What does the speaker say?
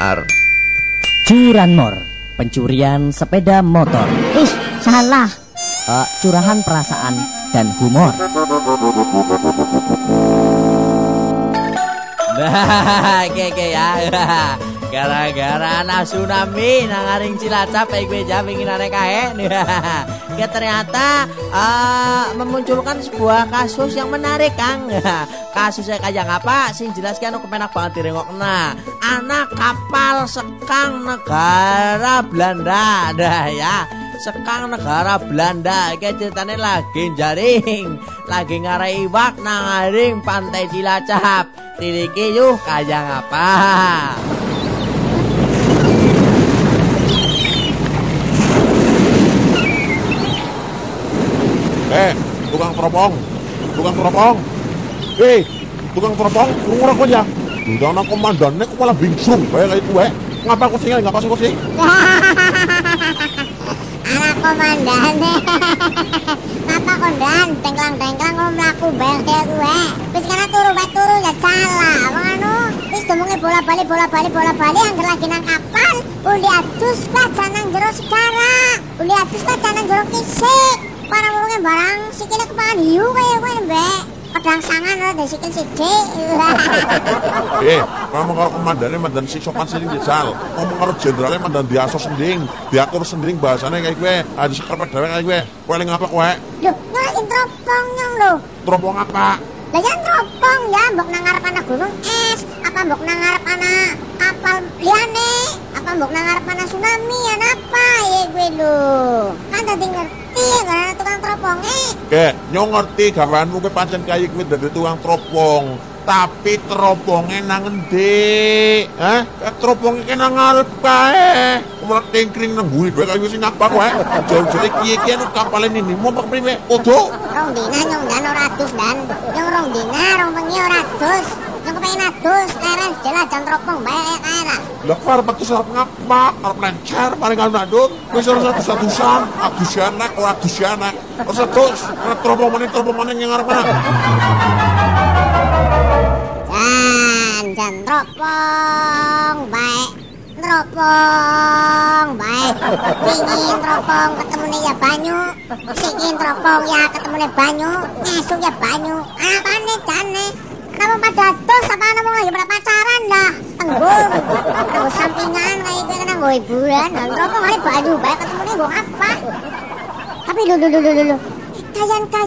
ar. Curanmor, pencurian sepeda motor. Ih, salah. Eh, curahan perasaan dan humor. Nah, oke ya. Gara-gara anak tsunami nangaring Cilacap baik gue ingin aneh kae. Ya ternyata uh, memunculkan sebuah kasus yang menarik Kang. Kasusnya kayak apa? Sing jelas kan aku penak banget direngokna. Anak kapal sekang negara Belanda. Dah ya sekang negara Belanda kayak ceritanya lagi jaring lagi ngarai iwak nangaring pantai Cilacap tiliki yuk kaya ngapa Eh, tukang teropong. Tukang teropong. Eh, tukang teropong, ngurang kok ya. Udah anak komandannya kok malah bingsung. Kayak itu, eh. Ngapa kau sih? Ngapa kau sih? Anak komandan. Ngapa kondan? Tengklang-tengklang ngomong mlaku bel kayak gue. Wis kana turu bae turu ya salah. Wong anu wis domonge bola-bali bola-bali bola-bali angger lagi nang kapal. Uli atus pacan nang jero sekarang. Uli atus pacan nang jero kisik. Barang sikile kepangan hiu kayak gue mbek. Pedang sangan lho dari sikil siji. Eh, kamu kalau komandannya mandan si sopan sending jajal. Ngomong kalau jenderalnya mandan diaso sending. Diatur sending bahasanya kayak gue. Ada sekarang dewe kayak gue. Kue ngapa kue? Loh, nyalain teropong nyong lho. Teropong apa? Lah ya teropong ya, mbok nang ngarep ana gunung es, apa mbok nang ngarep ana kapal liane, apa mbok nang ngarep ana tsunami, ana apa eh. Ke, nyong ngerti gawanmu ke pancen kayak gue dari tukang teropong. Tapi teropongnya nang endi? Hah? Teropongnya kena ngarep kae. Malah tingkring nang buri bae kayak sing apa kowe? Jauh-jauh kiye-kiye nu kapalen ini mau pak priwe? Odo. Rong dina nyong dan ora adus dan. Nyong rong dina rong bengi ora adus. Nyong kepengin adus, leres jelas jan teropong bae kae lah. Lah karep atu sarep ngapa? Arep lencer paling kan ndut. Wis ora satu satusan, adus anak ora adus anak. Ora satu, teropong meneh teropong meneh yang ngarep ana. Jan, teropong baik. Teropong baik. Pingin teropong ketemu ya banyu. Singin teropong ya ketemu banyu. Esuk ya banyu. Apa nih jane? Kenapa pada terus apa ngomong lagi pada pacaran dah? Tenggung. Sampingan kayak gue kena gue hiburan. Dan teropong hari banyu baik ketemu nih gue apa? Tapi lu lu lu lu lu. Kayan kayan.